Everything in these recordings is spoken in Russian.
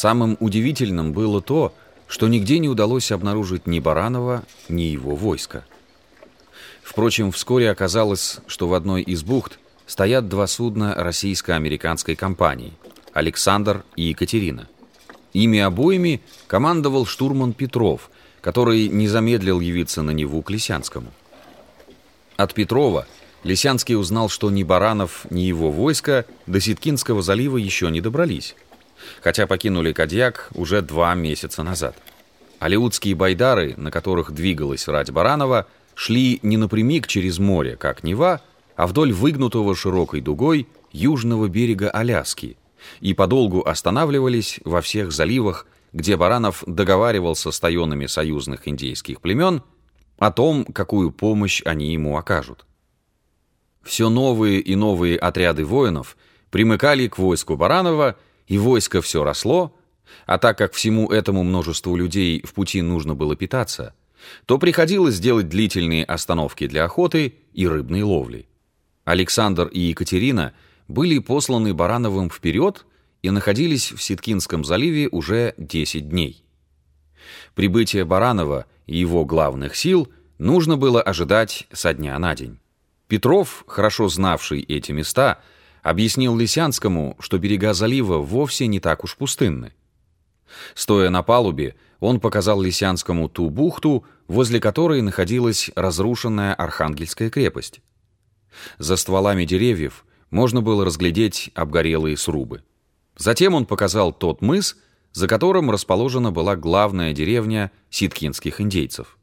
Самым удивительным было то, что нигде не удалось обнаружить ни Баранова, ни его войска. Впрочем, вскоре оказалось, что в одной из бухт стоят два судна российско-американской компании «Александр» и «Екатерина». Ими обоими командовал штурман Петров, который не замедлил явиться на Неву к Лисянскому. От Петрова Лисянский узнал, что ни Баранов, ни его войско до Ситкинского залива еще не добрались, хотя покинули Кадьяк уже два месяца назад. Алиутские байдары, на которых двигалась рать Баранова, шли не напрямик через море, как Нева, а вдоль выгнутого широкой дугой южного берега Аляски и подолгу останавливались во всех заливах, где Баранов договаривался с тайонами союзных индейских племен о том, какую помощь они ему окажут. Все новые и новые отряды воинов примыкали к войску Баранова, и войско все росло, а так как всему этому множеству людей в пути нужно было питаться, то приходилось делать длительные остановки для охоты и рыбной ловли. Александр и Екатерина были посланы Барановым вперед и находились в Ситкинском заливе уже 10 дней. Прибытие Баранова и его главных сил нужно было ожидать со дня на день. Петров, хорошо знавший эти места, объяснил Лисянскому, что берега залива вовсе не так уж пустынны. Стоя на палубе, он показал Лисянскому ту бухту, возле которой находилась разрушенная Архангельская крепость. За стволами деревьев можно было разглядеть обгорелые срубы. Затем он показал тот мыс, за которым расположена была главная деревня ситкинских индейцев.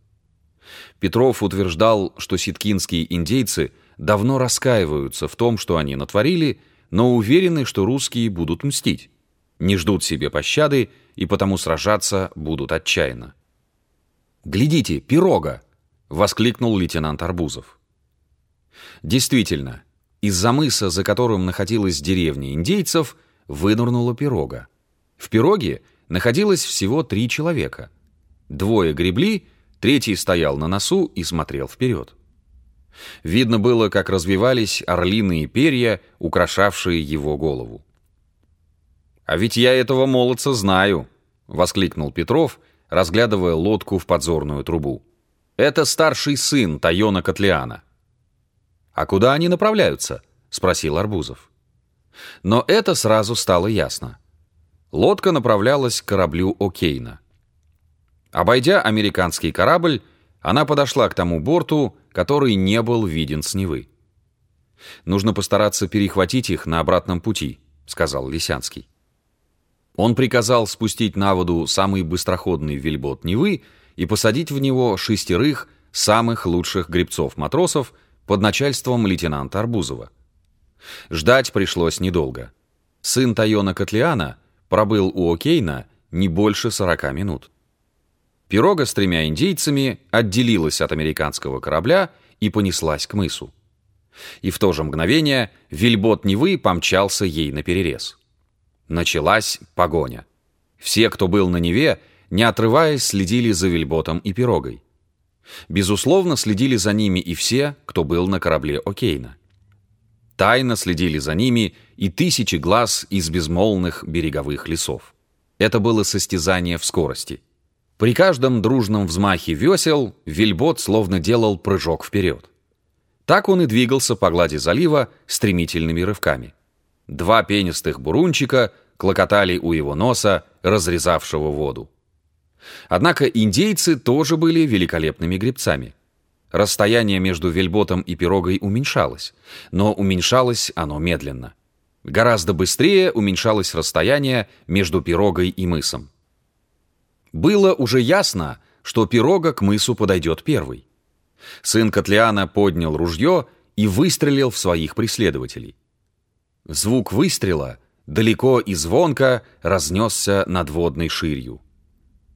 Петров утверждал, что ситкинские индейцы давно раскаиваются в том, что они натворили, но уверены, что русские будут мстить, не ждут себе пощады и потому сражаться будут отчаянно. «Глядите, пирога!» — воскликнул лейтенант Арбузов. Действительно, из-за мыса, за которым находилась деревня индейцев, вынырнула пирога. В пироге находилось всего три человека. Двое гребли, третий стоял на носу и смотрел вперед. Видно было, как развивались орлиные перья, украшавшие его голову. «А ведь я этого молодца знаю!» — воскликнул Петров, разглядывая лодку в подзорную трубу. «Это старший сын Тайона Котлеана». «А куда они направляются?» — спросил Арбузов. Но это сразу стало ясно. Лодка направлялась к кораблю О'Кейна. Обойдя американский корабль, она подошла к тому борту, который не был виден с Невы. «Нужно постараться перехватить их на обратном пути», — сказал Лисянский. Он приказал спустить на воду самый быстроходный вельбот Невы и посадить в него шестерых самых лучших гребцов-матросов под начальством лейтенанта Арбузова. Ждать пришлось недолго. Сын Тайона Котлеана пробыл у Окейна не больше 40 минут. Пирога с тремя индейцами отделилась от американского корабля и понеслась к мысу. И в то же мгновение вельбот Невы помчался ей на перерез. Началась погоня. Все, кто был на Неве, не отрываясь, следили за вельботом и пирогой. Безусловно, следили за ними и все, кто был на корабле Окейна. Тайно следили за ними и тысячи глаз из безмолвных береговых лесов. Это было состязание в скорости. При каждом дружном взмахе весел вельбот словно делал прыжок вперед. Так он и двигался по глади залива стремительными рывками. Два пенистых бурунчика клокотали у его носа, разрезавшего воду. Однако индейцы тоже были великолепными гребцами. Расстояние между вельботом и пирогой уменьшалось, но уменьшалось оно медленно. Гораздо быстрее уменьшалось расстояние между пирогой и мысом. Было уже ясно, что пирога к мысу подойдет первый. Сын Котлеана поднял ружье и выстрелил в своих преследователей. Звук выстрела далеко и звонко разнесся над водной ширью.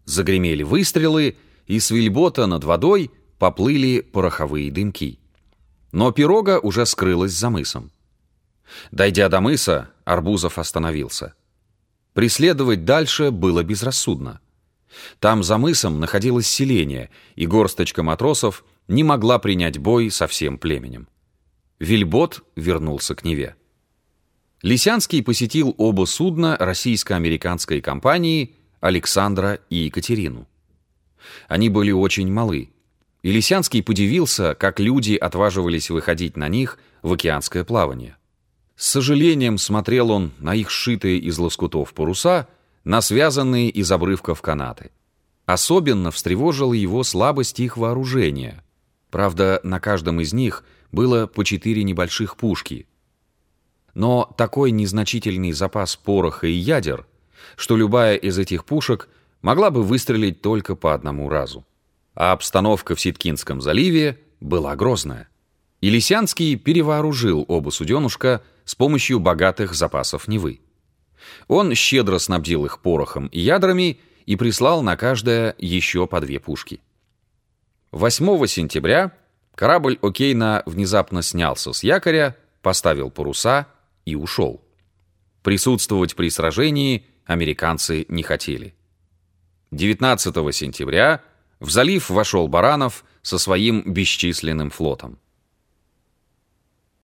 Загремели выстрелы, и с вельбота над водой поплыли пороховые дымки. Но пирога уже скрылась за мысом. Дойдя до мыса, Арбузов остановился. Преследовать дальше было безрассудно. Там за мысом находилось селение, и горсточка матросов не могла принять бой со всем племенем. Вильбот вернулся к Неве. Лисянский посетил оба судна российско-американской компании Александра и Екатерину. Они были очень малы, и Лисянский подивился, как люди отваживались выходить на них в океанское плавание. С сожалением смотрел он на их сшитые из лоскутов паруса, на связанные из обрывков канаты. Особенно встревожила его слабость их вооружения. Правда, на каждом из них было по четыре небольших пушки. Но такой незначительный запас пороха и ядер, что любая из этих пушек могла бы выстрелить только по одному разу. А обстановка в Ситкинском заливе была грозная. И Лисянский перевооружил оба суденушка с помощью богатых запасов Невы. Он щедро снабдил их порохом и ядрами и прислал на каждое еще по две пушки. 8 сентября корабль Окейна внезапно снялся с якоря, поставил паруса и ушел. Присутствовать при сражении американцы не хотели. 19 сентября в залив вошел Баранов со своим бесчисленным флотом.